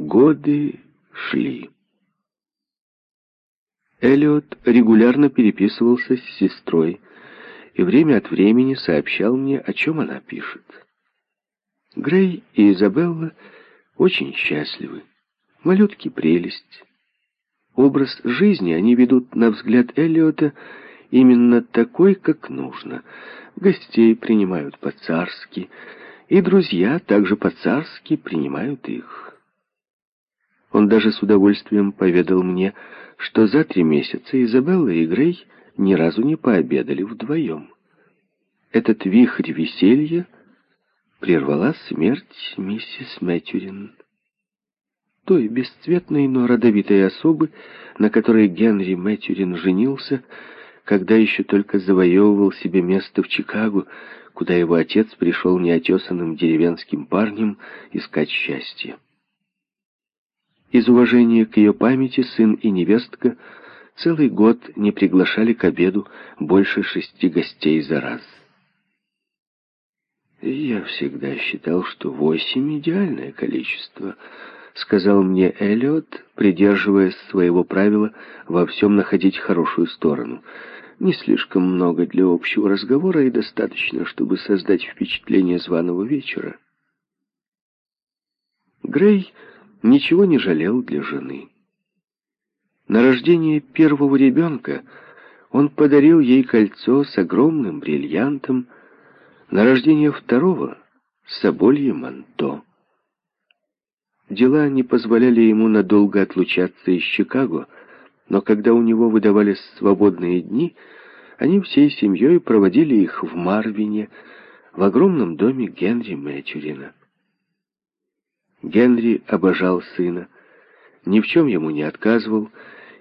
Годы шли. Эллиот регулярно переписывался с сестрой и время от времени сообщал мне, о чем она пишет. Грей и Изабелла очень счастливы. Малютки прелесть. Образ жизни они ведут, на взгляд Эллиота, именно такой, как нужно. Гостей принимают по-царски, и друзья также по-царски принимают их. Он даже с удовольствием поведал мне, что за три месяца Изабелла и Грей ни разу не пообедали вдвоем. Этот вихрь веселья прервала смерть миссис Мэтьюрин, той бесцветной, но родовитой особы, на которой Генри Мэтьюрин женился, когда еще только завоевывал себе место в Чикаго, куда его отец пришел неотесанным деревенским парнем искать счастье. Из уважения к ее памяти сын и невестка целый год не приглашали к обеду больше шести гостей за раз. «Я всегда считал, что восемь — идеальное количество», — сказал мне Эллиот, придерживаясь своего правила во всем находить хорошую сторону. «Не слишком много для общего разговора и достаточно, чтобы создать впечатление званого вечера». Грей ничего не жалел для жены. На рождение первого ребенка он подарил ей кольцо с огромным бриллиантом, на рождение второго — соболье манто. Дела не позволяли ему надолго отлучаться из Чикаго, но когда у него выдавались свободные дни, они всей семьей проводили их в Марвине, в огромном доме Генри Мэтчурина. Генри обожал сына, ни в чем ему не отказывал,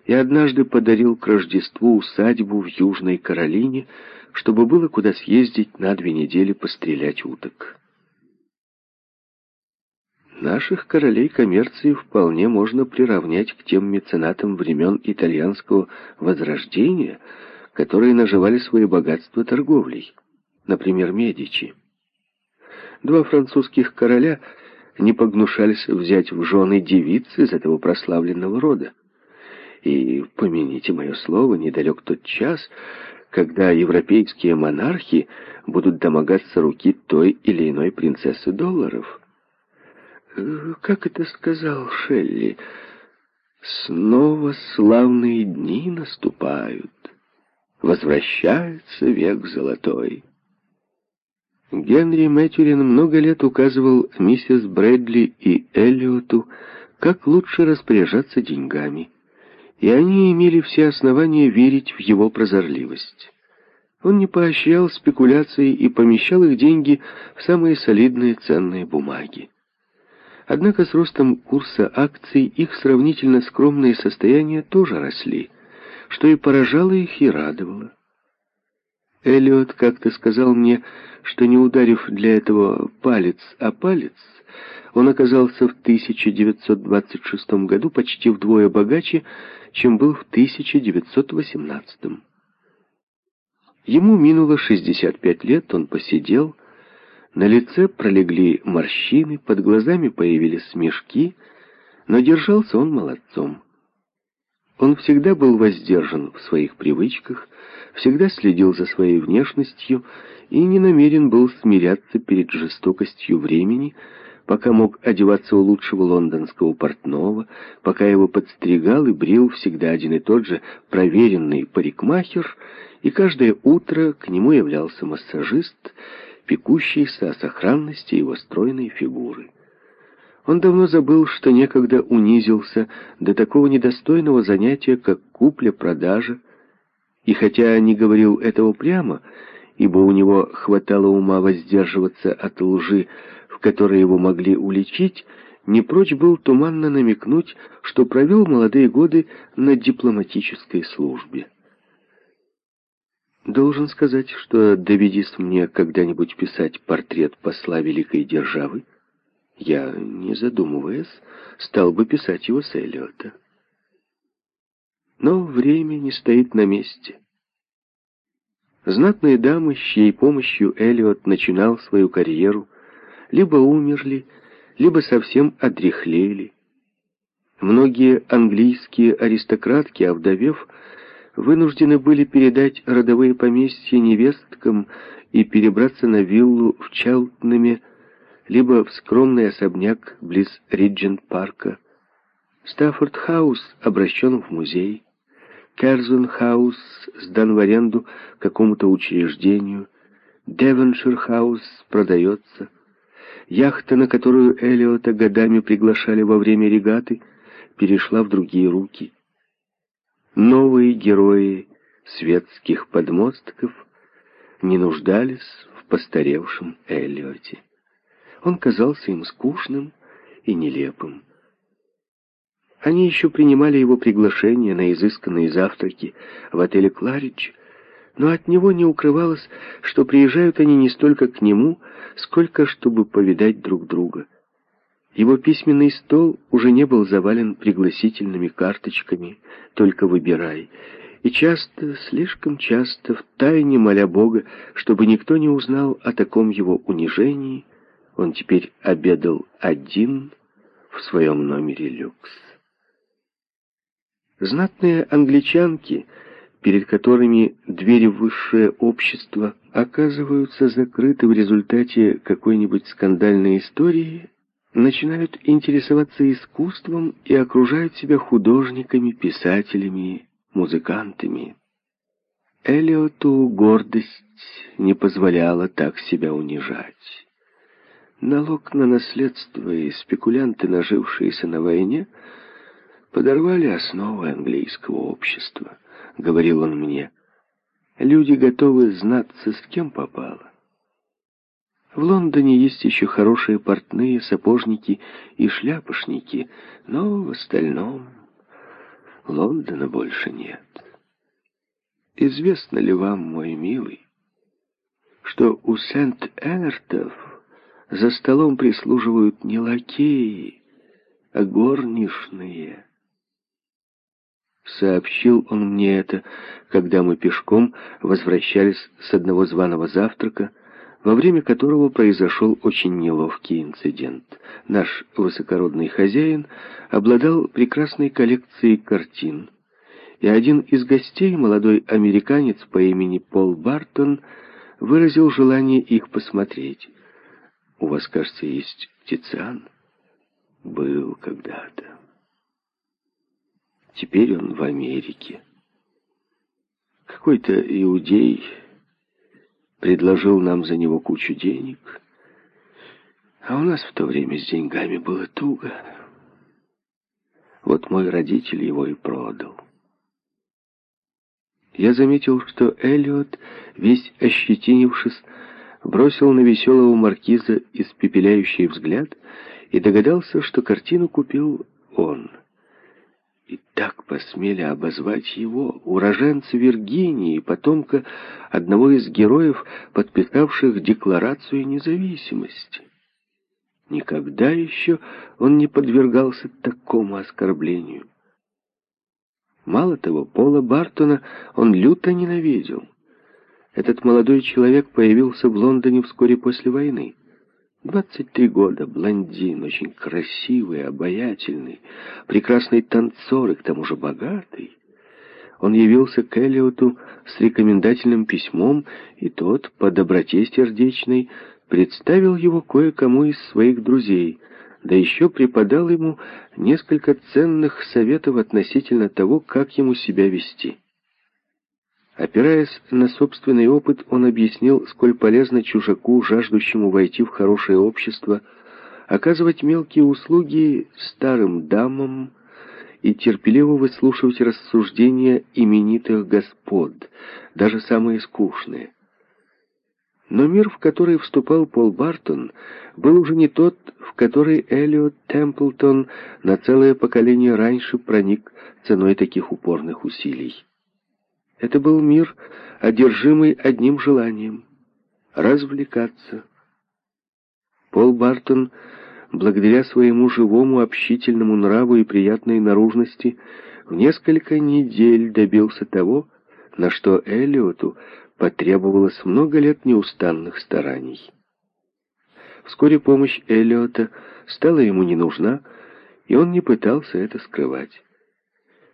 и однажды подарил к Рождеству усадьбу в Южной Каролине, чтобы было куда съездить на две недели пострелять уток. Наших королей коммерции вполне можно приравнять к тем меценатам времен итальянского возрождения, которые наживали свои богатства торговлей, например, Медичи. Два французских короля – не погнушались взять в жены девицы из этого прославленного рода. И, помяните мое слово, недалек тот час, когда европейские монархи будут домогаться руки той или иной принцессы долларов. Э, как это сказал Шелли? Снова славные дни наступают. Возвращается век золотой. Генри Мэтьюрин много лет указывал миссис Брэдли и Эллиоту, как лучше распоряжаться деньгами, и они имели все основания верить в его прозорливость. Он не поощрял спекуляции и помещал их деньги в самые солидные ценные бумаги. Однако с ростом курса акций их сравнительно скромные состояния тоже росли, что и поражало их и радовало. Эллиот как-то сказал мне, что не ударив для этого палец о палец, он оказался в 1926 году почти вдвое богаче, чем был в 1918. Ему минуло 65 лет, он посидел, на лице пролегли морщины, под глазами появились смешки, но держался он молодцом. Он всегда был воздержан в своих привычках, всегда следил за своей внешностью и не намерен был смиряться перед жестокостью времени, пока мог одеваться у лучшего лондонского портного, пока его подстригал и брил всегда один и тот же проверенный парикмахер, и каждое утро к нему являлся массажист, пекущийся о сохранности его стройной фигуры. Он давно забыл, что некогда унизился до такого недостойного занятия, как купля-продажа, и хотя не говорил этого прямо, ибо у него хватало ума воздерживаться от лжи, в которой его могли уличить, не прочь был туманно намекнуть, что провел молодые годы на дипломатической службе. Должен сказать, что доведись мне когда-нибудь писать портрет посла великой державы, я, не задумываясь, стал бы писать его с Эллиота. Но время не стоит на месте. Знатные дамы, с чьей помощью Эллиот начинал свою карьеру, либо умерли, либо совсем одряхлели, Многие английские аристократки, овдовев, вынуждены были передать родовые поместья невесткам и перебраться на виллу в Челтнеме, либо в скромный особняк близ Риджент-парка. Стаффорд-хаус обращен в музей. Керзон-хаус сдан в аренду какому-то учреждению. Девоншир-хаус продается. Яхта, на которую Элиота годами приглашали во время регаты, перешла в другие руки. Новые герои светских подмостков не нуждались в постаревшем Эллиоте. Он казался им скучным и нелепым. Они еще принимали его приглашение на изысканные завтраки в отеле «Кларидж», но от него не укрывалось, что приезжают они не столько к нему, сколько чтобы повидать друг друга. Его письменный стол уже не был завален пригласительными карточками «Только выбирай», и часто, слишком часто, втайне моля Бога, чтобы никто не узнал о таком его унижении, он теперь обедал один в своем номере люкс. Знатные англичанки, перед которыми двери в высшее общество оказываются закрыты в результате какой-нибудь скандальной истории, начинают интересоваться искусством и окружают себя художниками, писателями, музыкантами. Элиоту гордость не позволяла так себя унижать. Налог на наследство и спекулянты, нажившиеся на войне, подорвали основы английского общества, говорил он мне. Люди готовы знаться, с кем попало. В Лондоне есть еще хорошие портные, сапожники и шляпошники, но в остальном Лондона больше нет. Известно ли вам, мой милый, что у Сент-Энертов за столом прислуживают не лакеи, а горничные? Сообщил он мне это, когда мы пешком возвращались с одного званого завтрака, во время которого произошел очень неловкий инцидент. Наш высокородный хозяин обладал прекрасной коллекцией картин, и один из гостей, молодой американец по имени Пол Бартон, выразил желание их посмотреть. «У вас, кажется, есть Тициан?» «Был когда-то. Теперь он в Америке. Какой-то иудей предложил нам за него кучу денег, а у нас в то время с деньгами было туго. Вот мой родитель его и продал. Я заметил, что Эллиот, весь ощетинившись, бросил на веселого маркиза испепеляющий взгляд и догадался, что картину купил он — и так посмели обозвать его, уроженца Виргинии, потомка одного из героев, подписавших Декларацию независимости. Никогда еще он не подвергался такому оскорблению. Мало того, Пола Бартона он люто ненавидел. Этот молодой человек появился в Лондоне вскоре после войны. 23 года, блондин, очень красивый, обаятельный, прекрасный танцор и к тому же богатый. Он явился к Эллиоту с рекомендательным письмом, и тот, по доброте сердечной, представил его кое-кому из своих друзей, да еще преподал ему несколько ценных советов относительно того, как ему себя вести. Опираясь на собственный опыт, он объяснил, сколь полезно чужаку, жаждущему войти в хорошее общество, оказывать мелкие услуги старым дамам и терпеливо выслушивать рассуждения именитых господ, даже самые скучные. Но мир, в который вступал Пол Бартон, был уже не тот, в который Эллиот Темплтон на целое поколение раньше проник ценой таких упорных усилий. Это был мир, одержимый одним желанием — развлекаться. Пол Бартон, благодаря своему живому общительному нраву и приятной наружности, в несколько недель добился того, на что Эллиоту потребовалось много лет неустанных стараний. Вскоре помощь Эллиота стала ему не нужна, и он не пытался это скрывать.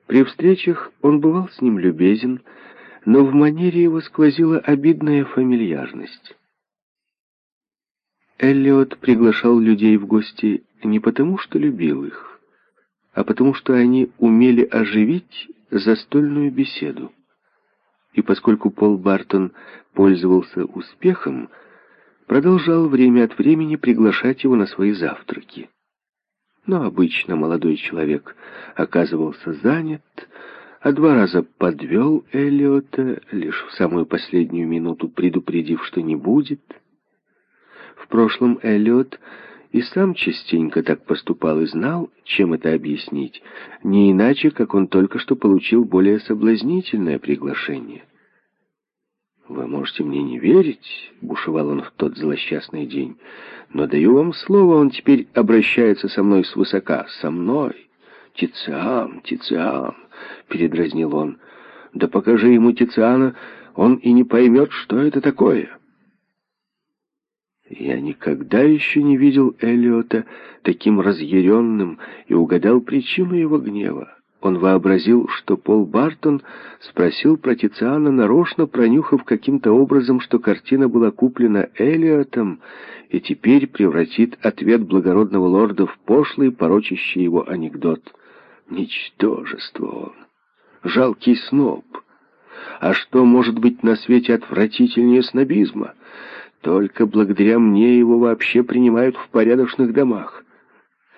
При встречах он бывал с ним любезен, но в манере его сквозила обидная фамильярность. Эллиот приглашал людей в гости не потому, что любил их, а потому, что они умели оживить застольную беседу. И поскольку Пол Бартон пользовался успехом, продолжал время от времени приглашать его на свои завтраки. Но обычно молодой человек оказывался занят, а два раза подвел Эллиота, лишь в самую последнюю минуту предупредив, что не будет. В прошлом Эллиот и сам частенько так поступал и знал, чем это объяснить, не иначе, как он только что получил более соблазнительное приглашение — «Вы можете мне не верить», — бушевал он в тот злосчастный день, «но даю вам слово, он теперь обращается со мной свысока. Со мной? Тициан, Тициан», — передразнил он. «Да покажи ему Тициана, он и не поймет, что это такое». Я никогда еще не видел Элиота таким разъяренным и угадал причину его гнева. Он вообразил, что Пол Бартон спросил про Тициана, нарочно пронюхав каким-то образом, что картина была куплена Элиотом, и теперь превратит ответ благородного лорда в пошлый, порочащий его анекдот. Ничтожество он, жалкий сноб. А что может быть на свете отвратительнее снобизма? Только благодаря мне его вообще принимают в порядочных домах.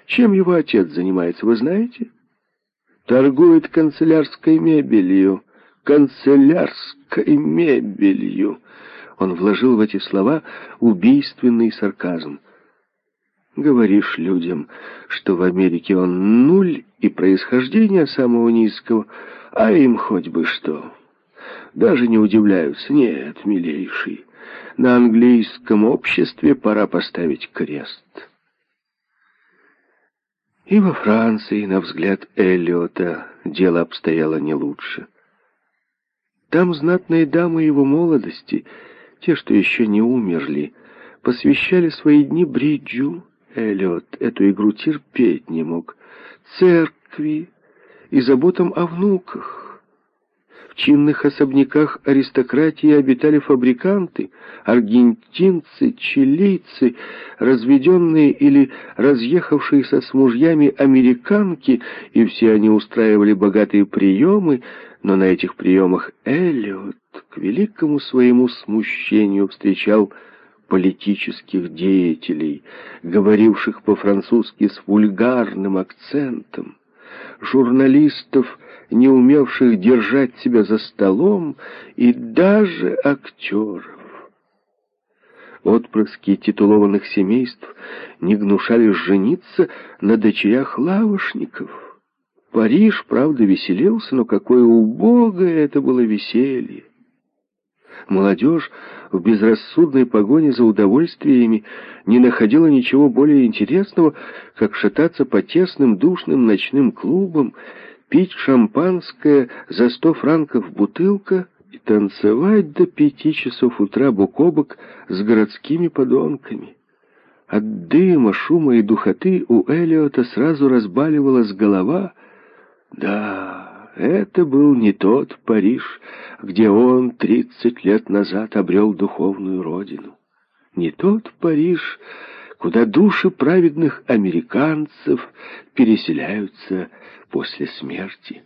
Чем его отец занимается, вы знаете? Торгует канцелярской мебелью. Канцелярской мебелью. Он вложил в эти слова убийственный сарказм. Говоришь людям, что в Америке он нуль и происхождения самого низкого, а им хоть бы что. Даже не удивляются. Нет, милейший, на английском обществе пора поставить крест». И во Франции, на взгляд Эллиота, дело обстояло не лучше. Там знатные дамы его молодости, те, что еще не умерли, посвящали свои дни бриджу. Эллиот эту игру терпеть не мог. Церкви и заботам о внуках чинных особняках аристократии обитали фабриканты, аргентинцы, чилийцы, разведенные или разъехавшиеся с мужьями американки, и все они устраивали богатые приемы, но на этих приемах Эллиот к великому своему смущению встречал политических деятелей, говоривших по-французски с вульгарным акцентом, журналистов, не умевших держать себя за столом, и даже актеров. Отпрыски титулованных семейств не гнушались жениться на дочерях лавошников. Париж, правда, веселился, но какое убогое это было веселье! Молодежь в безрассудной погоне за удовольствиями не находила ничего более интересного, как шататься по тесным душным ночным клубам пить шампанское за сто франков бутылка и танцевать до пяти часов утра бок о бок с городскими подонками. От дыма, шума и духоты у Элиота сразу разбаливалась голова. Да, это был не тот Париж, где он тридцать лет назад обрел духовную родину. Не тот Париж, куда души праведных американцев переселяются после смерти.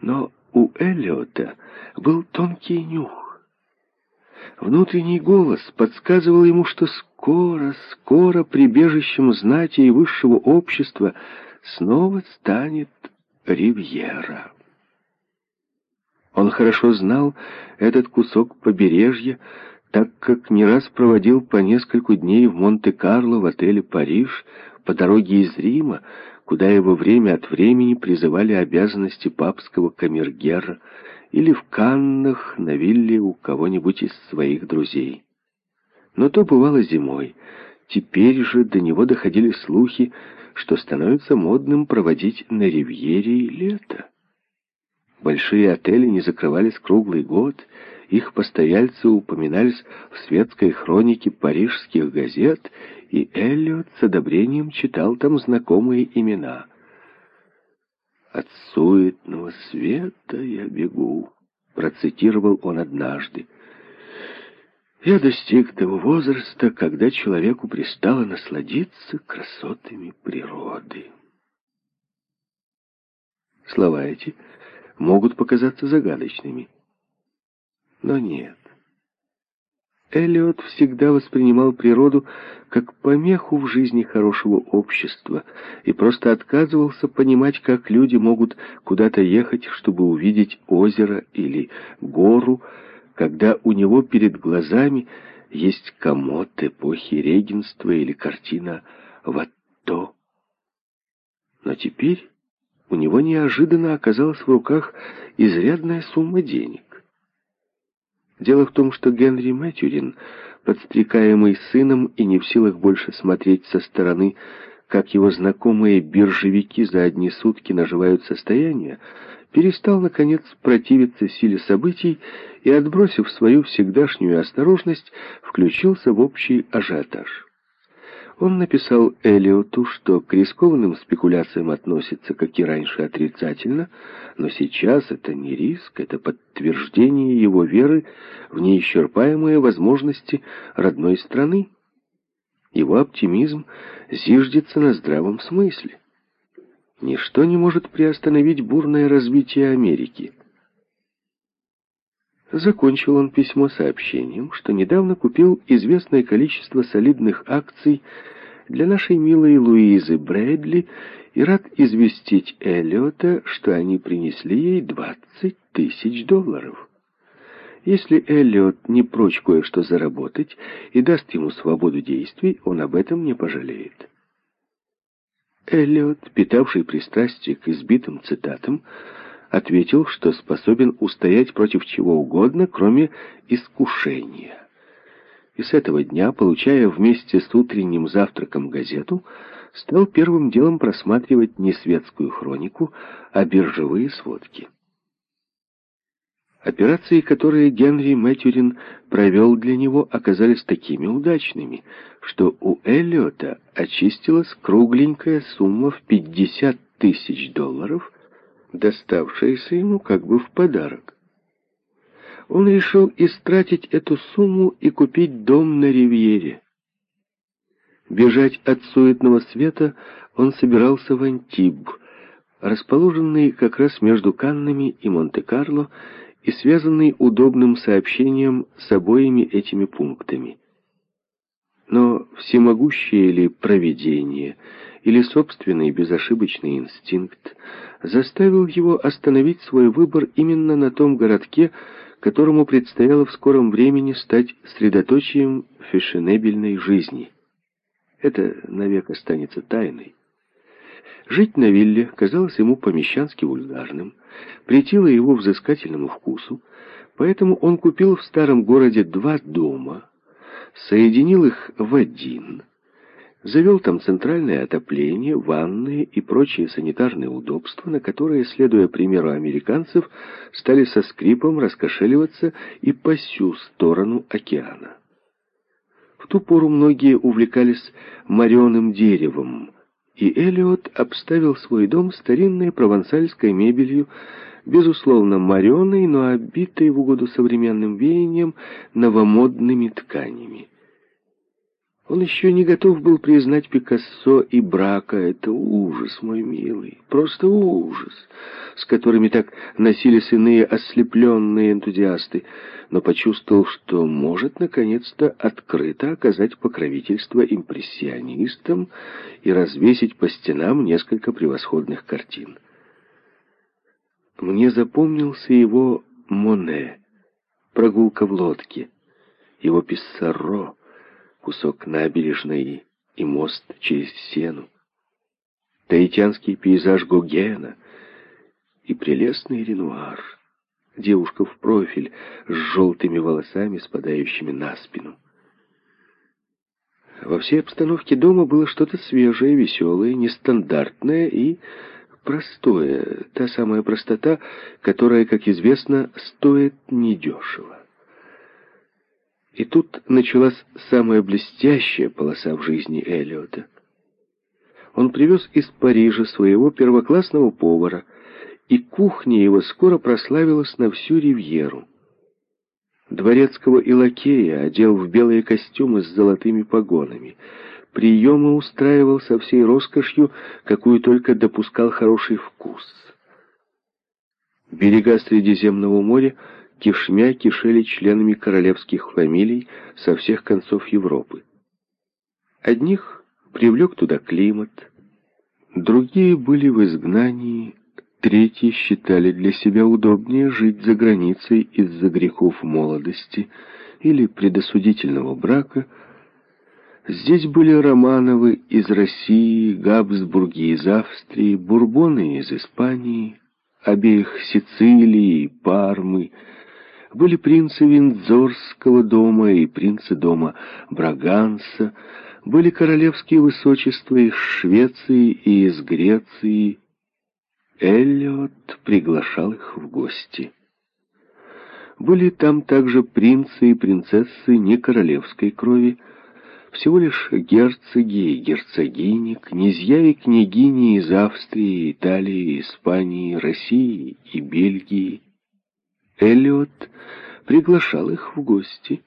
Но у Эллиота был тонкий нюх. Внутренний голос подсказывал ему, что скоро, скоро прибежищем знати и высшего общества снова станет Ривьера. Он хорошо знал этот кусок побережья, так как не раз проводил по нескольку дней в Монте-Карло в отеле «Париж» по дороге из Рима, куда его время от времени призывали обязанности папского камергера или в Каннах на вилле у кого-нибудь из своих друзей. Но то бывало зимой. Теперь же до него доходили слухи, что становится модным проводить на ривьере лето. Большие отели не закрывались круглый год, их постояльцы упоминались в светской хронике парижских газет, и Эллиот с одобрением читал там знакомые имена. «От суетного света я бегу», — процитировал он однажды. «Я достиг того возраста, когда человеку пристало насладиться красотами природы». Слова эти могут показаться загадочными. Но нет. Эллиот всегда воспринимал природу как помеху в жизни хорошего общества и просто отказывался понимать, как люди могут куда-то ехать, чтобы увидеть озеро или гору, когда у него перед глазами есть комод эпохи регенства или картина Ватто. Но теперь у него неожиданно оказалась в руках изрядная сумма денег. Дело в том, что Генри Мэтьюрин, подстрекаемый сыном и не в силах больше смотреть со стороны, как его знакомые биржевики за одни сутки наживают состояние, перестал, наконец, противиться силе событий и, отбросив свою всегдашнюю осторожность, включился в общий ажиотаж. Он написал Элиоту, что к рискованным спекуляциям относится, как и раньше, отрицательно, но сейчас это не риск, это подтверждение его веры в неисчерпаемые возможности родной страны. Его оптимизм зиждется на здравом смысле. Ничто не может приостановить бурное развитие Америки. Закончил он письмо сообщением, что недавно купил известное количество солидных акций для нашей милой Луизы Брэдли и рад известить Эллиота, что они принесли ей 20 тысяч долларов. Если Эллиот не прочь кое-что заработать и даст ему свободу действий, он об этом не пожалеет. Эллиот, питавший пристрастие к избитым цитатам, ответил, что способен устоять против чего угодно, кроме искушения. И с этого дня, получая вместе с утренним завтраком газету, стал первым делом просматривать не светскую хронику, а биржевые сводки. Операции, которые Генри Мэтьюрин провел для него, оказались такими удачными, что у Эллиота очистилась кругленькая сумма в 50 тысяч долларов – доставшееся ему как бы в подарок. Он решил истратить эту сумму и купить дом на Ривьере. Бежать от суетного света он собирался в Антиб, расположенный как раз между Каннами и Монте-Карло и связанный удобным сообщением с обоими этими пунктами. Но всемогущее ли провидение или собственный безошибочный инстинкт заставил его остановить свой выбор именно на том городке, которому предстояло в скором времени стать средоточием фешенебельной жизни. Это навек останется тайной. Жить на вилле казалось ему помещански вульгарным, претило его взыскательному вкусу, поэтому он купил в старом городе два дома, соединил их в один – завел там центральное отопление, ванные и прочие санитарные удобства, на которые, следуя примеру американцев, стали со скрипом раскошеливаться и по всю сторону океана. В ту пору многие увлекались мореным деревом, и Элиот обставил свой дом старинной провансальской мебелью, безусловно, мореной, но обитой в угоду современным веяниям новомодными тканями. Он еще не готов был признать Пикассо и брака. Это ужас, мой милый, просто ужас, с которыми так носились иные ослепленные энтузиасты, но почувствовал, что может наконец-то открыто оказать покровительство импрессионистам и развесить по стенам несколько превосходных картин. Мне запомнился его Моне, прогулка в лодке, его Писсаро, кусок набережной и мост через Сену, таитянский пейзаж Гогена и прелестный Ренуар, девушка в профиль с желтыми волосами, спадающими на спину. Во всей обстановке дома было что-то свежее, веселое, нестандартное и простое, та самая простота, которая, как известно, стоит недешево. И тут началась самая блестящая полоса в жизни Эллиота. Он привез из Парижа своего первоклассного повара, и кухня его скоро прославилась на всю ривьеру. Дворецкого и лакея одел в белые костюмы с золотыми погонами. Приемы устраивал со всей роскошью, какую только допускал хороший вкус. Берега Средиземного моря — кишмя кишели членами королевских фамилий со всех концов Европы. Одних привлек туда климат, другие были в изгнании, третьи считали для себя удобнее жить за границей из-за грехов молодости или предосудительного брака. Здесь были Романовы из России, Габсбурги из Австрии, Бурбоны из Испании, обеих Сицилии, Пармы, были принцы Виндзорского дома и принцы дома Браганса, были королевские высочества из Швеции и из Греции. Эллиот приглашал их в гости. Были там также принцы и принцессы не королевской крови, всего лишь герцоги и герцогини, князья и княгини из Австрии, Италии, Испании, России и Бельгии. Эллиот приглашал их в гости.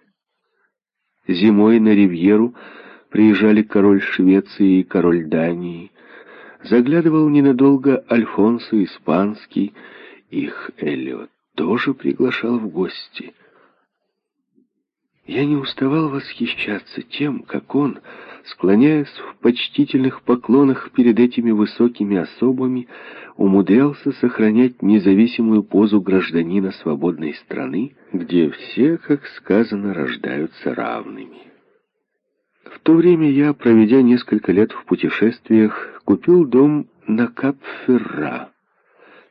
Зимой на Ривьеру приезжали король Швеции и король Дании. Заглядывал ненадолго Альфонсо Испанский, их Эллиот тоже приглашал в гости. Я не уставал восхищаться тем, как он, склоняясь в почтительных поклонах перед этими высокими особами, умудрялся сохранять независимую позу гражданина свободной страны, где все, как сказано, рождаются равными. В то время я, проведя несколько лет в путешествиях, купил дом на Кап-Ферра,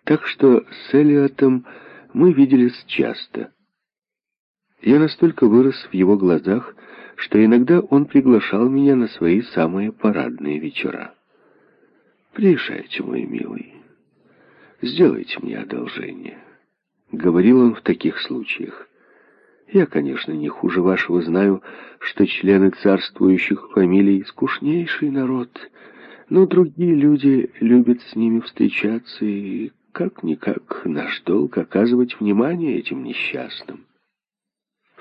так что с Элиотом мы виделись часто. Я настолько вырос в его глазах, что иногда он приглашал меня на свои самые парадные вечера. «Приезжайте, мой милый, сделайте мне одолжение», — говорил он в таких случаях. «Я, конечно, не хуже вашего знаю, что члены царствующих фамилий — скучнейший народ, но другие люди любят с ними встречаться, и как-никак наш долг оказывать внимание этим несчастным.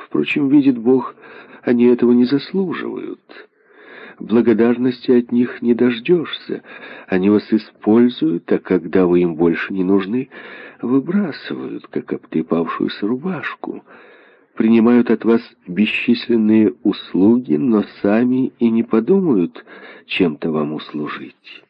Впрочем, видит Бог, они этого не заслуживают. Благодарности от них не дождешься. Они вас используют, а когда вы им больше не нужны, выбрасывают, как обтрепавшуюся рубашку. Принимают от вас бесчисленные услуги, но сами и не подумают чем-то вам услужить.